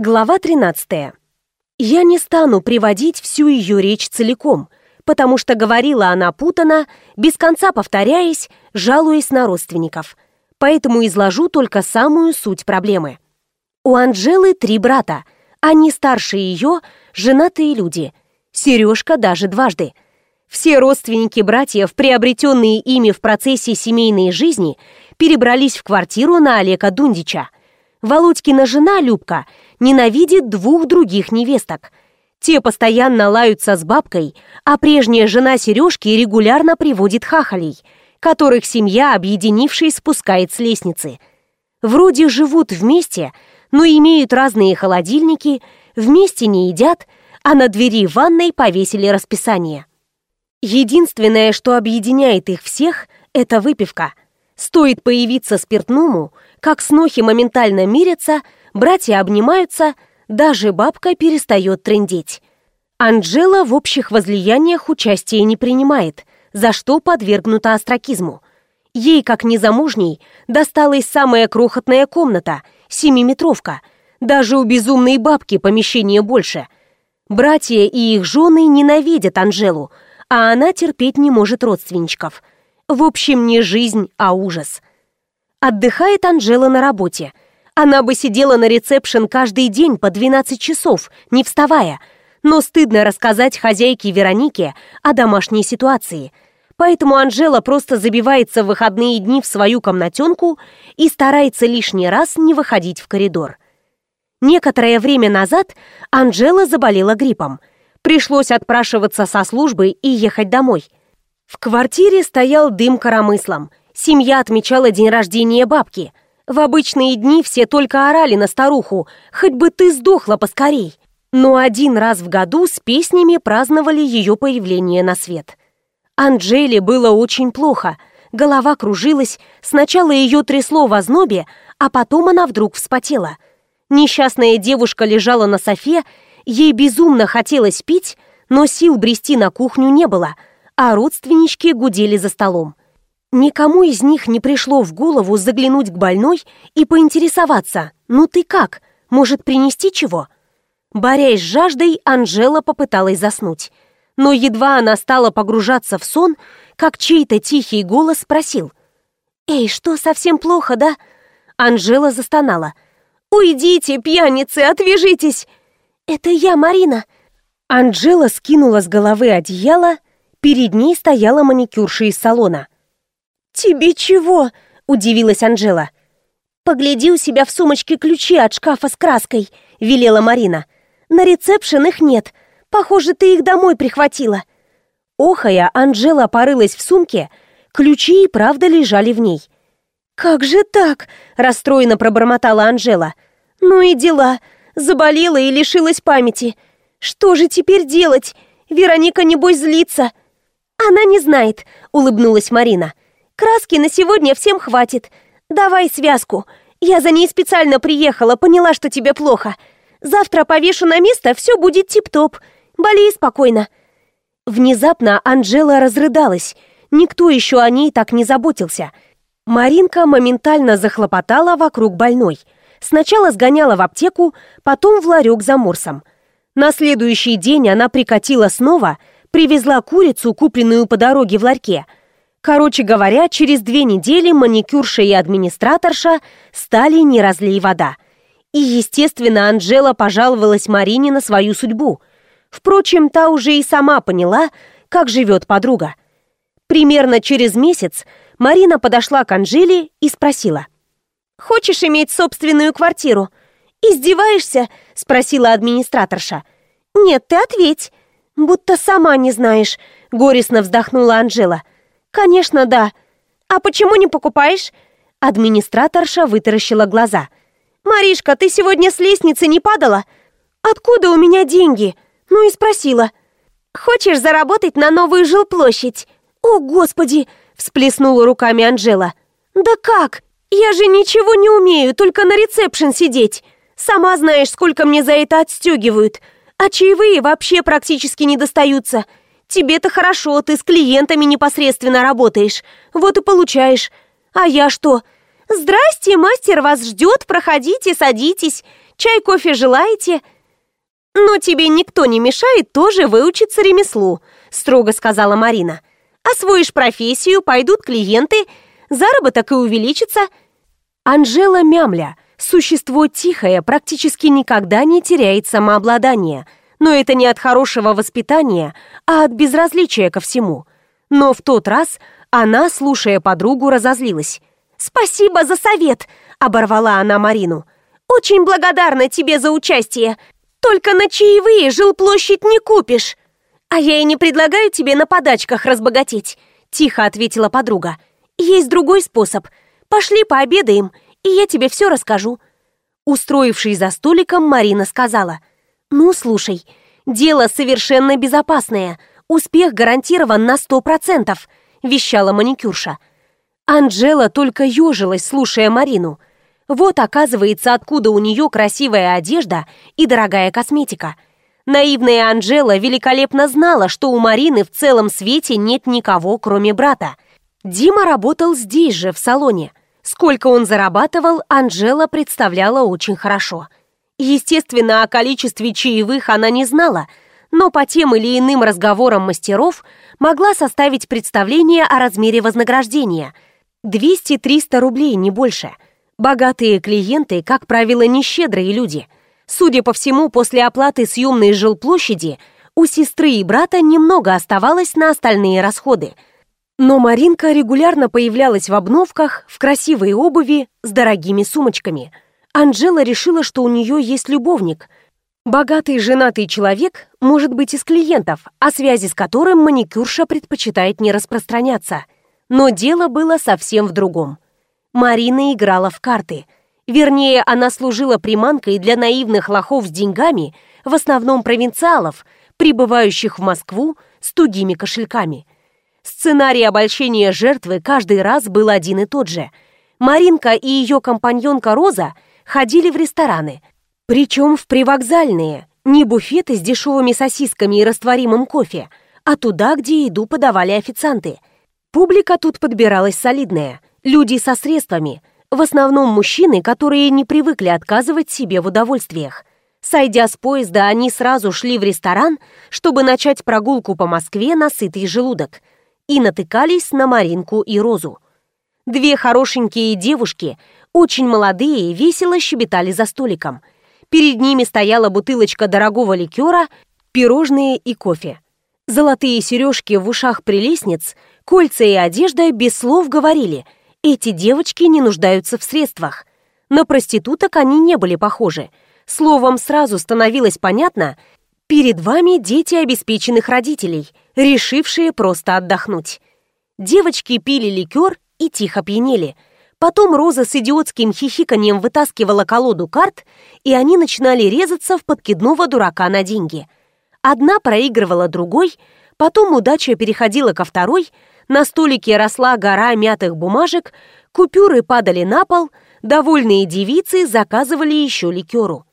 Глава 13. Я не стану приводить всю ее речь целиком, потому что говорила она путано, без конца повторяясь, жалуясь на родственников. Поэтому изложу только самую суть проблемы. У Анжелы три брата. Они старше ее, женатые люди. Сережка даже дважды. Все родственники братьев, приобретенные ими в процессе семейной жизни, перебрались в квартиру на Олега Дундича. Володькина жена, Любка, ненавидит двух других невесток. Те постоянно лаются с бабкой, а прежняя жена Сережки регулярно приводит хахалей, которых семья, объединившись, спускает с лестницы. Вроде живут вместе, но имеют разные холодильники, вместе не едят, а на двери ванной повесили расписание. Единственное, что объединяет их всех, это выпивка. Стоит появиться спиртному, как снохи моментально мирятся – братья обнимаются, даже бабка перестает трындеть. Анжела в общих возлияниях участия не принимает, за что подвергнута остракизму. Ей, как незамужней, досталась самая крохотная комната, семиметровка. Даже у безумной бабки помещение больше. Братья и их жены ненавидят Анжелу, а она терпеть не может родственничков. В общем, не жизнь, а ужас. Отдыхает Анжела на работе – она бы сидела на ресепшн каждый день по 12 часов, не вставая. Но стыдно рассказать хозяйке Веронике о домашней ситуации. Поэтому Анжела просто забивается в выходные дни в свою комнатенку и старается лишний раз не выходить в коридор. Некоторое время назад Анжела заболела гриппом. Пришлось отпрашиваться со службы и ехать домой. В квартире стоял дым коромыслом. Семья отмечала день рождения бабки – в обычные дни все только орали на старуху, хоть бы ты сдохла поскорей. Но один раз в году с песнями праздновали ее появление на свет. Анжеле было очень плохо. Голова кружилась, сначала ее трясло в ознобе, а потом она вдруг вспотела. Несчастная девушка лежала на софе, ей безумно хотелось пить, но сил брести на кухню не было, а родственнички гудели за столом. Никому из них не пришло в голову заглянуть к больной и поинтересоваться «Ну ты как? Может, принести чего?» Борясь с жаждой, Анжела попыталась заснуть. Но едва она стала погружаться в сон, как чей-то тихий голос спросил «Эй, что, совсем плохо, да?» Анжела застонала. «Уйдите, пьяницы, отвяжитесь!» «Это я, Марина!» Анжела скинула с головы одеяло, перед ней стояла маникюрша из салона – «Тебе чего?» – удивилась Анжела. «Погляди у себя в сумочке ключи от шкафа с краской», – велела Марина. «На ресепшен их нет. Похоже, ты их домой прихватила». Охая, Анжела порылась в сумке. Ключи и правда лежали в ней. «Как же так?» – расстроенно пробормотала Анжела. «Ну и дела. Заболела и лишилась памяти. Что же теперь делать? Вероника, небось, злится». «Она не знает», – улыбнулась Марина. Краски на сегодня всем хватит. Давай связку. Я за ней специально приехала, поняла, что тебе плохо. Завтра повешу на место, все будет тип-топ. Болей спокойно». Внезапно Анжела разрыдалась. Никто еще о ней так не заботился. Маринка моментально захлопотала вокруг больной. Сначала сгоняла в аптеку, потом в ларек за морсом. На следующий день она прикатила снова, привезла курицу, купленную по дороге в ларьке – Короче говоря, через две недели маникюрша и администраторша стали не разлей вода. И, естественно, Анжела пожаловалась Марине на свою судьбу. Впрочем, та уже и сама поняла, как живет подруга. Примерно через месяц Марина подошла к Анжеле и спросила. «Хочешь иметь собственную квартиру?» «Издеваешься?» – спросила администраторша. «Нет, ты ответь». «Будто сама не знаешь», – горестно вздохнула Анжела. «Конечно, да. А почему не покупаешь?» Администраторша вытаращила глаза. «Маришка, ты сегодня с лестницы не падала? Откуда у меня деньги?» Ну и спросила. «Хочешь заработать на новую жилплощадь?» «О, Господи!» – всплеснула руками Анжела. «Да как? Я же ничего не умею, только на ресепшн сидеть. Сама знаешь, сколько мне за это отстегивают. А чаевые вообще практически не достаются. Тебе-то хорошо, ты с клиентами непосредственно работаешь. Вот и получаешь. А я что? Здрасте, мастер вас ждет, проходите, садитесь. Чай, кофе желаете?» «Но тебе никто не мешает тоже выучиться ремеслу», — строго сказала Марина. «Освоишь профессию, пойдут клиенты, заработок и увеличится». Анжела Мямля, существо тихое, практически никогда не теряет самообладание, но это не от хорошего воспитания, а от безразличия ко всему. Но в тот раз она, слушая подругу, разозлилась. «Спасибо за совет!» — оборвала она Марину. «Очень благодарна тебе за участие. Только на чаевые жилплощадь не купишь». «А я и не предлагаю тебе на подачках разбогатеть», — тихо ответила подруга. «Есть другой способ. Пошли пообедаем, и я тебе все расскажу». Устроившись за столиком, Марина сказала. «Ну, слушай, дело совершенно безопасное. Успех гарантирован на сто процентов», — вещала маникюрша. Анжела только ежилась, слушая Марину. Вот, оказывается, откуда у нее красивая одежда и дорогая косметика. Наивная Анжела великолепно знала, что у Марины в целом свете нет никого, кроме брата. Дима работал здесь же, в салоне. Сколько он зарабатывал, Анжела представляла очень хорошо. Естественно, о количестве чаевых она не знала, но по тем или иным разговорам мастеров могла составить представление о размере вознаграждения – 200-300 рублей, не больше. Богатые клиенты, как правило, нещедрые люди. Судя по всему, после оплаты съемной жилплощади у сестры и брата немного оставалось на остальные расходы. Но Маринка регулярно появлялась в обновках, в красивой обуви, с дорогими сумочками. Анжела решила, что у нее есть любовник. Богатый женатый человек может быть из клиентов, о связи с которым маникюрша предпочитает не распространяться – но дело было совсем в другом. Марина играла в карты. Вернее, она служила приманкой для наивных лохов с деньгами, в основном провинциалов, прибывающих в Москву с тугими кошельками. Сценарий обольщения жертвы каждый раз был один и тот же. Маринка и ее компаньонка Роза ходили в рестораны, причем в привокзальные, не буфеты с дешевыми сосисками и растворимым кофе, а туда, где еду подавали официанты – Публика тут подбиралась солидная, люди со средствами, в основном мужчины, которые не привыкли отказывать себе в удовольствиях. Сойдя с поезда, они сразу шли в ресторан, чтобы начать прогулку по Москве на сытый желудок, и натыкались на Маринку и Розу. Две хорошенькие девушки, очень молодые, весело щебетали за столиком. Перед ними стояла бутылочка дорогого ликера, пирожные и кофе. Золотые сережки в ушах прелестниц – Кольца и одежда без слов говорили, эти девочки не нуждаются в средствах. На проституток они не были похожи. Словом, сразу становилось понятно, перед вами дети обеспеченных родителей, решившие просто отдохнуть. Девочки пили ликер и тихо пьянели. Потом Роза с идиотским хихиканием вытаскивала колоду карт, и они начинали резаться в подкидного дурака на деньги. Одна проигрывала другой, потом удача переходила ко второй – на столике росла гора мятых бумажек, купюры падали на пол, довольные девицы заказывали еще ликеру.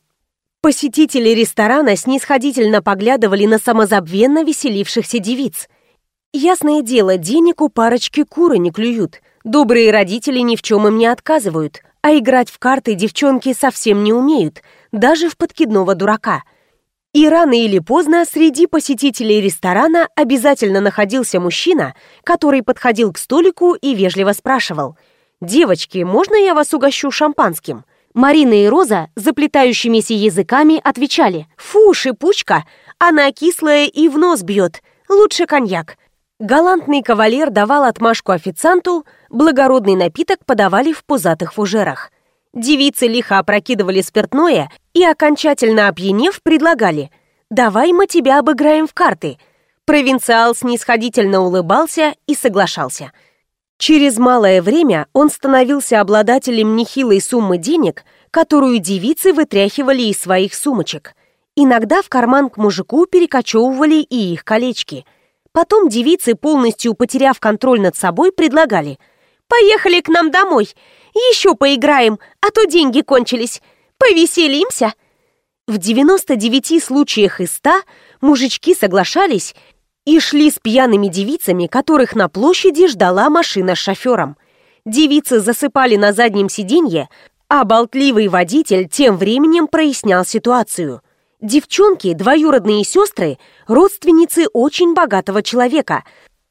Посетители ресторана снисходительно поглядывали на самозабвенно веселившихся девиц. Ясное дело, денег у парочки куры не клюют. Добрые родители ни в чем им не отказывают, а играть в карты девчонки совсем не умеют, даже в подкидного дурака – и рано или поздно среди посетителей ресторана обязательно находился мужчина, который подходил к столику и вежливо спрашивал «Девочки, можно я вас угощу шампанским?» Марина и Роза заплетающимися языками отвечали «Фу, шипучка, она кислая и в нос бьет, лучше коньяк». Галантный кавалер давал отмашку официанту, благородный напиток подавали в пузатых фужерах. Девицы лихо опрокидывали спиртное и, окончательно опьянев, предлагали «Давай мы тебя обыграем в карты». Провинциал снисходительно улыбался и соглашался. Через малое время он становился обладателем нехилой суммы денег, которую девицы вытряхивали из своих сумочек. Иногда в карман к мужику перекочевывали и их колечки. Потом девицы, полностью потеряв контроль над собой, предлагали «Поехали к нам домой, еще поиграем, а то деньги кончились. Повеселимся!» В 99 случаях из 100 мужички соглашались и шли с пьяными девицами, которых на площади ждала машина с шофером. Девицы засыпали на заднем сиденье, А болтливый водитель тем временем прояснял ситуацию. Девчонки, двоюродные сестры, родственницы очень богатого человека,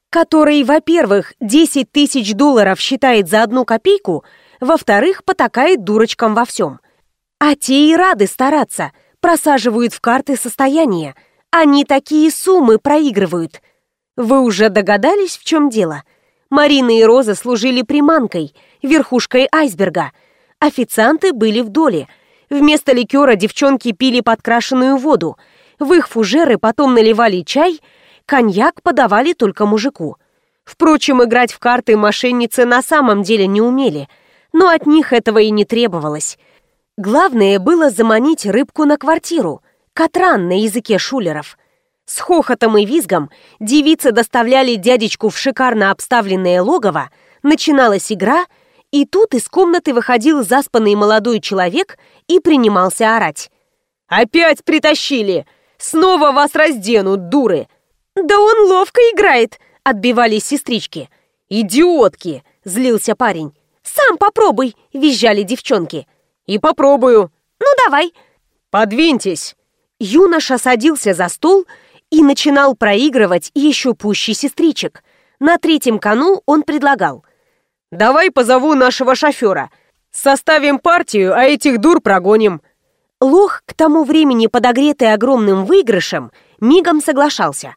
который, во-первых, 10 тысяч долларов считает за одну копейку, во-вторых, потакает дурочкам во всем. А те и рады стараться, просаживают в карты состояние. Они такие суммы проигрывают. Вы уже догадались, в чем дело? Марина и Роза служили приманкой, верхушкой айсберга. Официанты были в доле. Вместо ликера девчонки пили подкрашенную воду. В их фужеры потом наливали чай, коньяк подавали только мужику. Впрочем, играть в карты мошенницы на самом деле не умели, но от них этого и не требовалось. Главное было заманить рыбку на квартиру, катран на языке шулеров. С хохотом и визгом девицы доставляли дядечку в шикарно обставленное логово, начиналась игра, и тут из комнаты выходил заспанный молодой человек и принимался орать. «Опять притащили! Снова вас разденут, дуры!» «Да он ловко играет!» — отбивались сестрички. «Идиотки!» — злился парень. «Сам попробуй!» — визжали девчонки. И попробую. Ну, давай. Подвиньтесь. Юноша садился за стол и начинал проигрывать еще пуще сестричек. На третьем кону он предлагал. «Давай позову нашего шофера. Составим партию, а этих дур прогоним». Лох, к тому времени подогретый огромным выигрышем, мигом соглашался.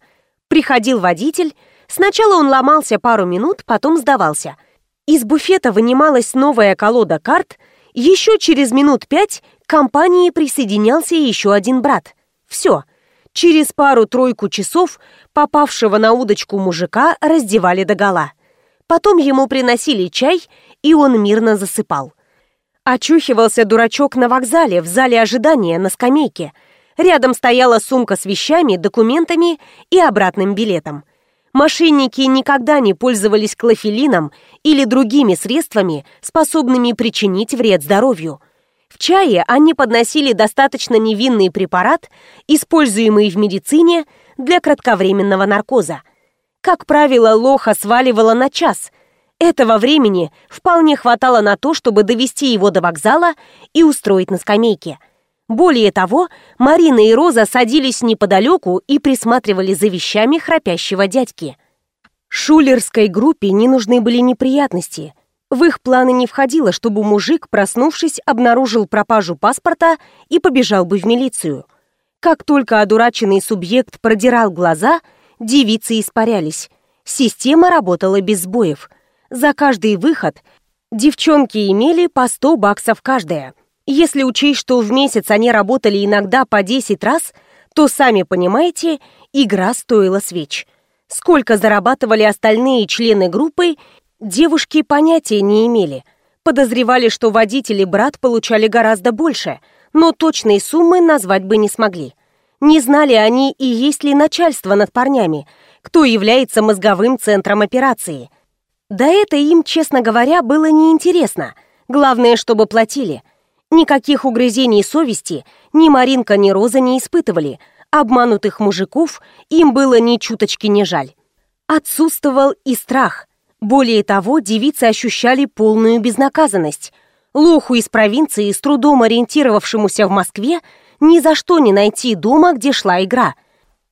Приходил водитель. Сначала он ломался пару минут, потом сдавался. Из буфета вынималась новая колода карт — еще через минут пять к компании присоединялся еще один брат. Все. Через пару-тройку часов попавшего на удочку мужика раздевали догола. Потом ему приносили чай, и он мирно засыпал. Очухивался дурачок на вокзале, в зале ожидания, на скамейке. Рядом стояла сумка с вещами, документами и обратным билетом. Мошенники никогда не пользовались клофелином или другими средствами, способными причинить вред здоровью. В чае они подносили достаточно невинный препарат, используемый в медицине для кратковременного наркоза. Как правило, лоха сваливало на час. Этого времени вполне хватало на то, чтобы довести его до вокзала и устроить на скамейке – более того, Марина и Роза садились неподалеку и присматривали за вещами храпящего дядьки. Шулерской группе не нужны были неприятности. В их планы не входило, чтобы мужик, проснувшись, обнаружил пропажу паспорта и побежал бы в милицию. Как только одураченный субъект продирал глаза, девицы испарялись. Система работала без сбоев. За каждый выход девчонки имели по 100 баксов каждая – если учесть, что в месяц они работали иногда по 10 раз, то, сами понимаете, игра стоила свеч. Сколько зарабатывали остальные члены группы, девушки понятия не имели. Подозревали, что водители брат получали гораздо больше, но точной суммы назвать бы не смогли. Не знали они и есть ли начальство над парнями, кто является мозговым центром операции. Да это им, честно говоря, было неинтересно. Главное, чтобы платили – Никаких угрызений совести ни Маринка, ни Роза не испытывали. Обманутых мужиков им было ни чуточки не жаль. Отсутствовал и страх. Более того, девицы ощущали полную безнаказанность. Лоху из провинции, с трудом ориентировавшемуся в Москве, ни за что не найти дома, где шла игра.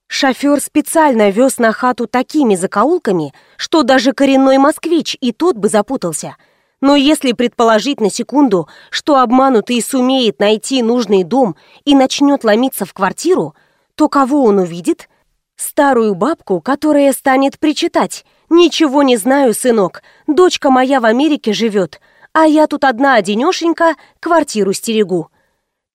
Шофер специально вез на хату такими закоулками, что даже коренной москвич и тот бы запутался – но если предположить на секунду, что обманутый сумеет найти нужный дом и начнет ломиться в квартиру, то кого он увидит? Старую бабку, которая станет причитать. «Ничего не знаю, сынок, дочка моя в Америке живет, а я тут одна-одинешенька квартиру стерегу».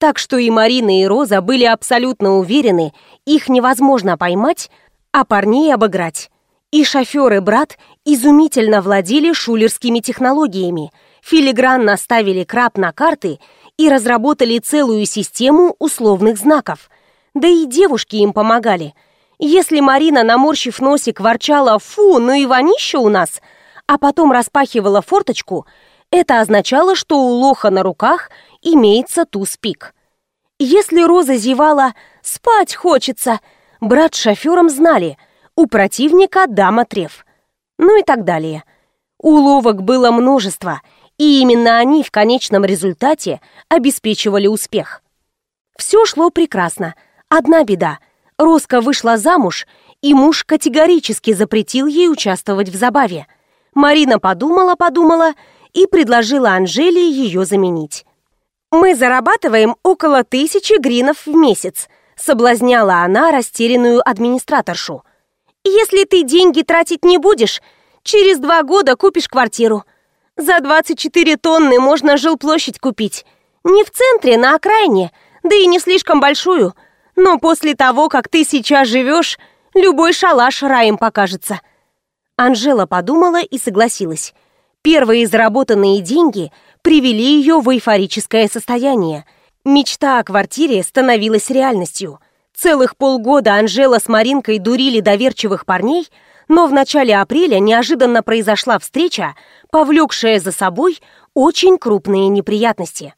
Так что и Марина, и Роза были абсолютно уверены, их невозможно поймать, а парней обыграть. И шофер и брат изумительно владели шулерскими технологиями, филигранно ставили краб на карты и разработали целую систему условных знаков. Да и девушки им помогали. Если Марина, наморщив носик, ворчала «Фу, ну и вонище у нас», а потом распахивала форточку, это означало, что у лоха на руках имеется туз-пик. Если Роза зевала «Спать хочется», брат с шофером знали – у противника дама треф. Ну и так далее. Уловок было множество, И именно они в конечном результате обеспечивали успех. Все шло прекрасно. Одна беда. Роско вышла замуж, и муж категорически запретил ей участвовать в забаве. Марина подумала-подумала и предложила Анжеле ее заменить. «Мы зарабатываем около тысячи гринов в месяц», соблазняла она растерянную администраторшу. «Если ты деньги тратить не будешь, через два года купишь квартиру. За 24 тонны можно жилплощадь купить. Не в центре, на окраине, да и не слишком большую. Но после того, как ты сейчас живешь, любой шалаш раем покажется». Анжела подумала и согласилась. Первые заработанные деньги привели ее в эйфорическое состояние. Мечта о квартире становилась реальностью. Целых полгода Анжела с Маринкой дурили доверчивых парней, но в начале апреля неожиданно произошла встреча, повлекшая за собой очень крупные неприятности.